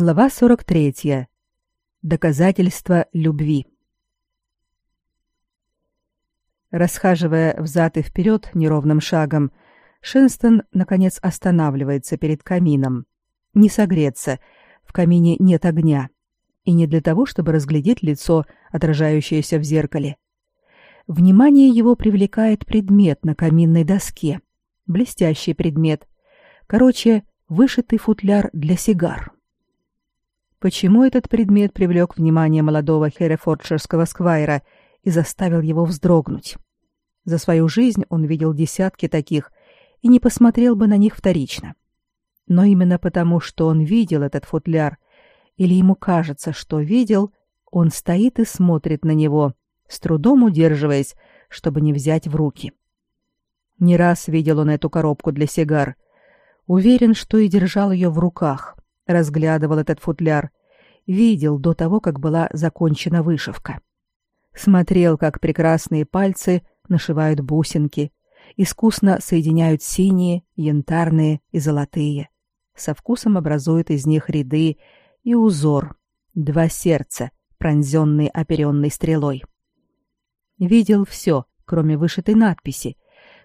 Глава 43. Доказательство любви. Расхаживая взад и вперед неровным шагом, Шенстон, наконец, останавливается перед камином. Не согреться, в камине нет огня. И не для того, чтобы разглядеть лицо, отражающееся в зеркале. Внимание его привлекает предмет на каминной доске. Блестящий предмет. Короче, вышитый футляр для сигар. Почему этот предмет привлек внимание молодого херефордширского сквайра и заставил его вздрогнуть? За свою жизнь он видел десятки таких и не посмотрел бы на них вторично. Но именно потому, что он видел этот футляр, или ему кажется, что видел, он стоит и смотрит на него, с трудом удерживаясь, чтобы не взять в руки. Не раз видел он эту коробку для сигар. Уверен, что и держал ее в руках, разглядывал этот футляр, видел до того, как была закончена вышивка. Смотрел, как прекрасные пальцы нашивают бусинки, искусно соединяют синие, янтарные и золотые. Со вкусом образуют из них ряды и узор, два сердца, пронзенные оперенной стрелой. Видел все, кроме вышитой надписи,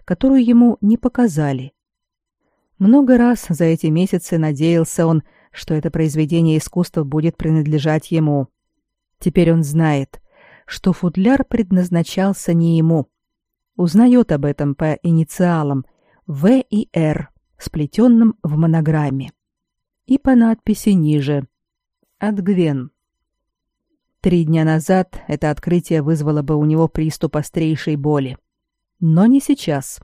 которую ему не показали. Много раз за эти месяцы надеялся он, что это произведение искусства будет принадлежать ему. Теперь он знает, что футляр предназначался не ему. Узнает об этом по инициалам В и Р, сплетенным в монограмме. И по надписи ниже «От Гвен». Три дня назад это открытие вызвало бы у него приступ острейшей боли. Но не сейчас.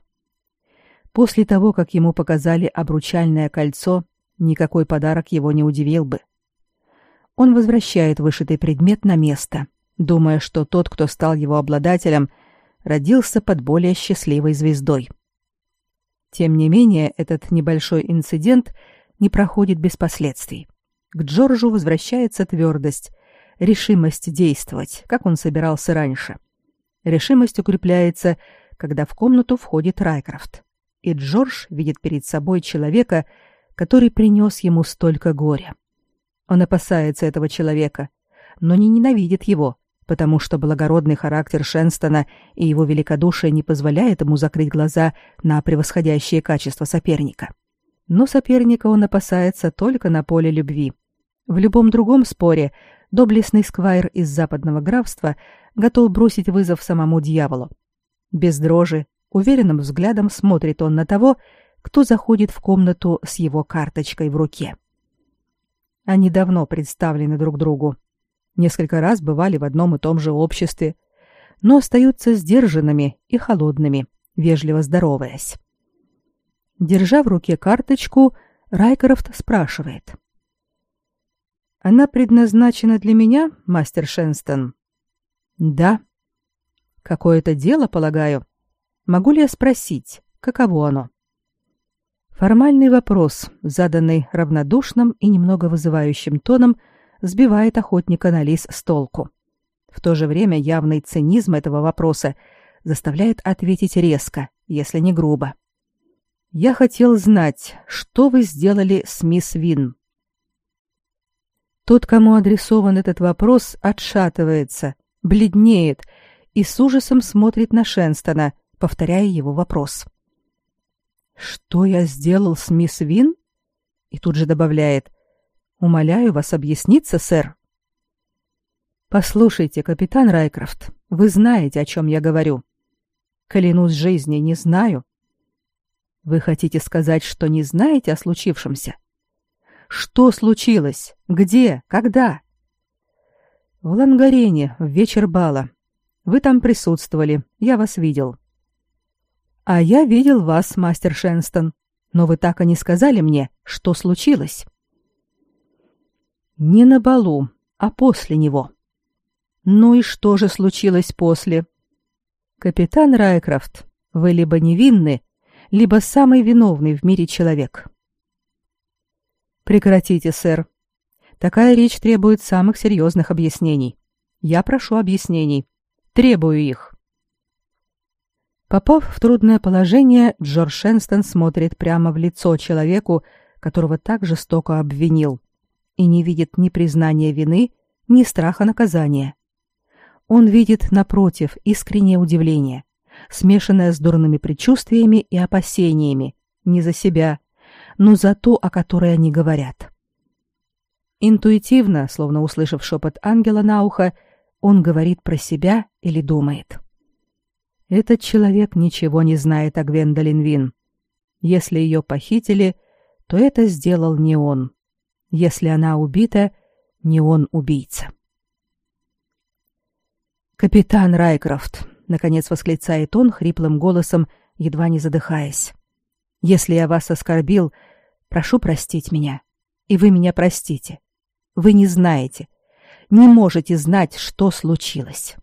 После того, как ему показали обручальное кольцо, Никакой подарок его не удивил бы. Он возвращает вышитый предмет на место, думая, что тот, кто стал его обладателем, родился под более счастливой звездой. Тем не менее, этот небольшой инцидент не проходит без последствий. К Джорджу возвращается твердость, решимость действовать, как он собирался раньше. Решимость укрепляется, когда в комнату входит Райкрафт. И Джордж видит перед собой человека, который принес ему столько горя. Он опасается этого человека, но не ненавидит его, потому что благородный характер Шенстона и его великодушие не позволяет ему закрыть глаза на превосходящие качества соперника. Но соперника он опасается только на поле любви. В любом другом споре доблестный сквайр из западного графства готов бросить вызов самому дьяволу. Без дрожи, уверенным взглядом смотрит он на того, кто заходит в комнату с его карточкой в руке. Они давно представлены друг другу. Несколько раз бывали в одном и том же обществе, но остаются сдержанными и холодными, вежливо здороваясь. Держа в руке карточку, Райкрофт спрашивает. «Она предназначена для меня, мастер Шенстон?» «Да». «Какое-то дело, полагаю. Могу ли я спросить, каково оно?» Формальный вопрос, заданный равнодушным и немного вызывающим тоном, сбивает охотника на лис с толку. В то же время явный цинизм этого вопроса заставляет ответить резко, если не грубо. «Я хотел знать, что вы сделали с мисс Вин?» Тот, кому адресован этот вопрос, отшатывается, бледнеет и с ужасом смотрит на Шенстона, повторяя его вопрос. — что я сделал с мисс Вин? И тут же добавляет: Умоляю вас объясниться, сэр. Послушайте, капитан Райкрафт, вы знаете, о чем я говорю. Клянусь жизнью, не знаю. Вы хотите сказать, что не знаете о случившемся? Что случилось? Где? Когда? В Лангарене, в вечер бала. Вы там присутствовали, я вас видел. А я видел вас, мастер Шенстон, но вы так и не сказали мне, что случилось. Не на балу, а после него. Ну и что же случилось после? Капитан Райкрафт, вы либо невинны, либо самый виновный в мире человек. Прекратите, сэр. Такая речь требует самых серьезных объяснений. Я прошу объяснений. Требую их. Попав в трудное положение, Джордж Шенстон смотрит прямо в лицо человеку, которого так жестоко обвинил, и не видит ни признания вины, ни страха наказания. Он видит, напротив, искреннее удивление, смешанное с дурными предчувствиями и опасениями, не за себя, но за то, о которой они говорят. Интуитивно, словно услышав шепот ангела на ухо, он говорит про себя или думает. Этот человек ничего не знает о Гвендолин Вин. Если ее похитили, то это сделал не он. Если она убита, не он убийца. «Капитан Райкрофт», — наконец восклицает он хриплым голосом, едва не задыхаясь. «Если я вас оскорбил, прошу простить меня. И вы меня простите. Вы не знаете, не можете знать, что случилось».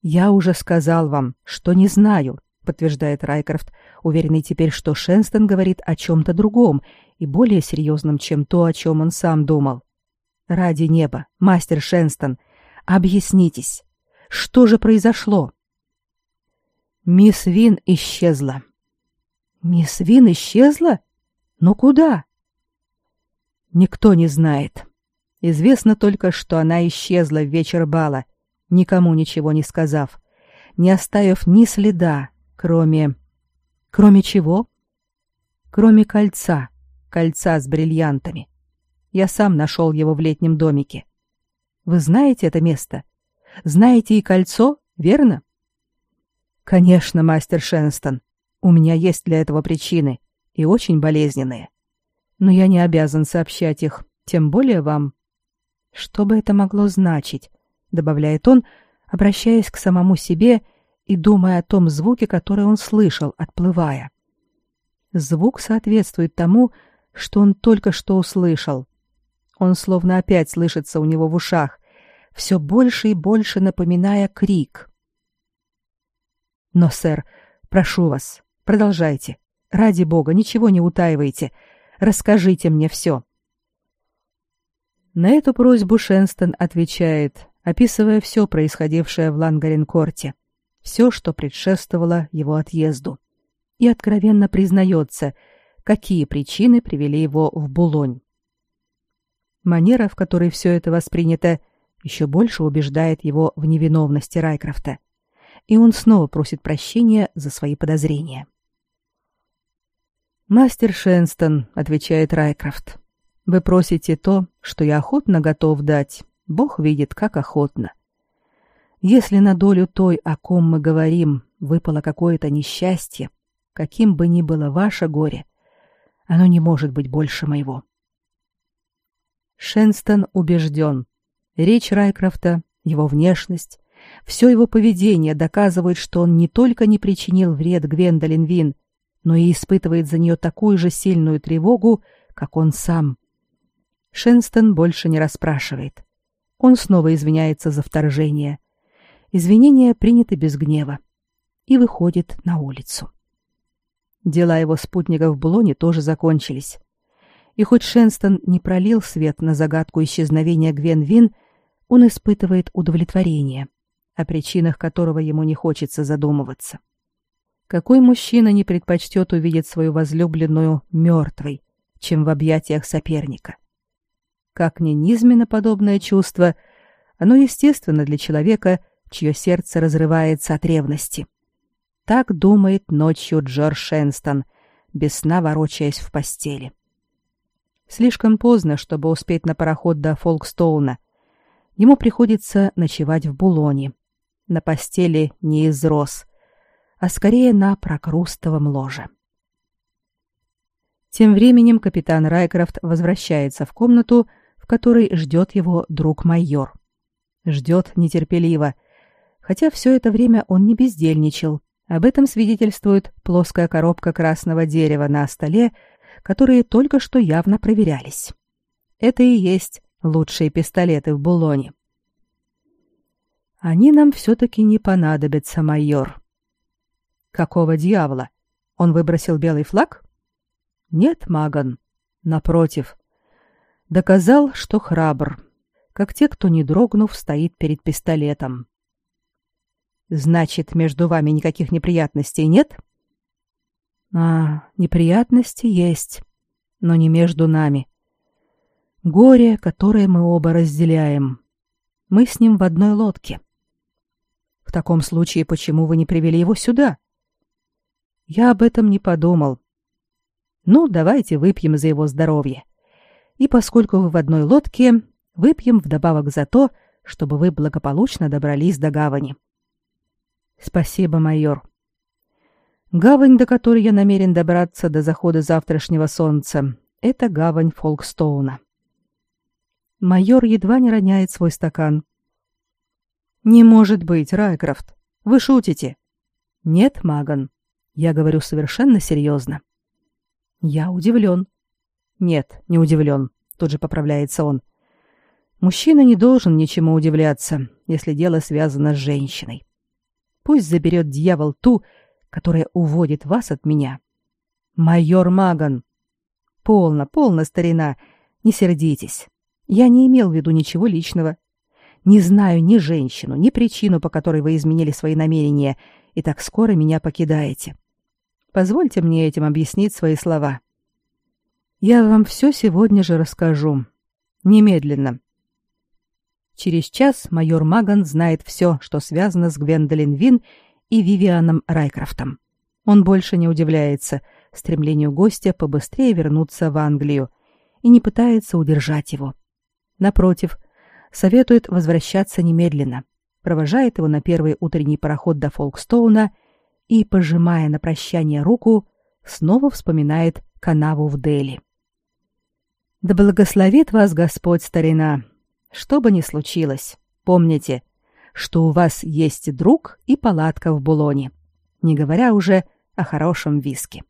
«Я уже сказал вам, что не знаю», — подтверждает Райкрофт, уверенный теперь, что Шенстон говорит о чем-то другом и более серьезном, чем то, о чем он сам думал. «Ради неба, мастер Шенстон, Объяснитесь, что же произошло? Мисс Вин исчезла. Мисс Вин исчезла? Но куда? Никто не знает. Известно только, что она исчезла в вечер бала, никому ничего не сказав, не оставив ни следа, кроме... Кроме чего? Кроме кольца, кольца с бриллиантами. Я сам нашел его в летнем домике. Вы знаете это место? Знаете и кольцо, верно? Конечно, мастер Шенстон. У меня есть для этого причины, и очень болезненные. Но я не обязан сообщать их, тем более вам. Что бы это могло значить? Добавляет он, обращаясь к самому себе и думая о том звуке, который он слышал, отплывая. Звук соответствует тому, что он только что услышал. Он словно опять слышится у него в ушах, все больше и больше напоминая крик. Но, сэр, прошу вас, продолжайте. Ради бога, ничего не утаивайте. Расскажите мне все. На эту просьбу Шенстон отвечает, описывая все происходившее в Лангаренкорте, все, что предшествовало его отъезду, и откровенно признается, какие причины привели его в Булонь. Манера, в которой все это воспринято, еще больше убеждает его в невиновности Райкрофта, и он снова просит прощения за свои подозрения. «Мастер Шенстон», — отвечает Райкрофт, — «вы просите то, что я охотно готов дать. Бог видит, как охотно. Если на долю той, о ком мы говорим, выпало какое-то несчастье, каким бы ни было ваше горе, оно не может быть больше моего». Шенстон убежден, Речь Райкрофта, его внешность, все его поведение доказывают, что он не только не причинил вред Гвендолин Вин, но и испытывает за нее такую же сильную тревогу, как он сам. Шенстон больше не расспрашивает. Он снова извиняется за вторжение. Извинения приняты без гнева. И выходит на улицу. Дела его спутников в Булоне тоже закончились. И хоть Шенстон не пролил свет на загадку исчезновения Гвен Вин, он испытывает удовлетворение, о причинах которого ему не хочется задумываться. Какой мужчина не предпочтет увидеть свою возлюбленную мертвой, чем в объятиях соперника? Как ни низменно подобное чувство, оно естественно для человека, чье сердце разрывается от ревности. Так думает ночью Джордж Шенстон, без сна ворочаясь в постели. Слишком поздно, чтобы успеть на пароход до Фолкстоуна, ему приходится ночевать в Булоне, на постели не из роз, а скорее на прокрустовом ложе. Тем временем капитан Райкрофт возвращается в комнату, которой ждет его друг-майор. Ждет нетерпеливо, хотя все это время он не бездельничал. Об этом свидетельствует плоская коробка красного дерева на столе, которые только что явно проверялись. Это и есть лучшие пистолеты в Булоне. Они нам все-таки не понадобятся, майор. Какого дьявола? Он выбросил белый флаг? Нет, Маган. Напротив. Доказал, что храбр, как те, кто, не дрогнув, стоит перед пистолетом. Значит, между вами никаких неприятностей нет? А, неприятности есть, но не между нами. Горе, которое мы оба разделяем. Мы с ним в одной лодке. В таком случае, почему вы не привели его сюда? Я об этом не подумал. Ну, давайте выпьем за его здоровье. И поскольку вы в одной лодке, выпьем вдобавок за то, чтобы вы благополучно добрались до гавани. Спасибо, майор. Гавань, до которой я намерен добраться до захода завтрашнего солнца, это гавань Фолкстоуна. Майор едва не роняет свой стакан. Не может быть, Райкрафт. Вы шутите? Нет, Маган. Я говорю совершенно серьезно. Я удивлен. Нет, не удивлен. Тут же поправляется он. Мужчина не должен ничему удивляться, если дело связано с женщиной. Пусть заберет дьявол ту, которая уводит вас от меня. Майор Маган. Полно, полно, старина. Не сердитесь. Я не имел в виду ничего личного. Не знаю ни женщину, ни причину, по которой вы изменили свои намерения и так скоро меня покидаете. Позвольте мне этим объяснить свои слова. Я вам все сегодня же расскажу. Немедленно. Через час майор Маган знает все, что связано с Гвендолин Вин и Вивианом Райкрафтом. Он больше не удивляется стремлению гостя побыстрее вернуться в Англию и не пытается удержать его. Напротив, советует возвращаться немедленно, провожает его на первый утренний пароход до Фолкстоуна и, пожимая на прощание руку, снова вспоминает канаву в Дели. «Да благословит вас Господь, старина! Что бы ни случилось, помните, что у вас есть друг и палатка в Булоне, не говоря уже о хорошем виске».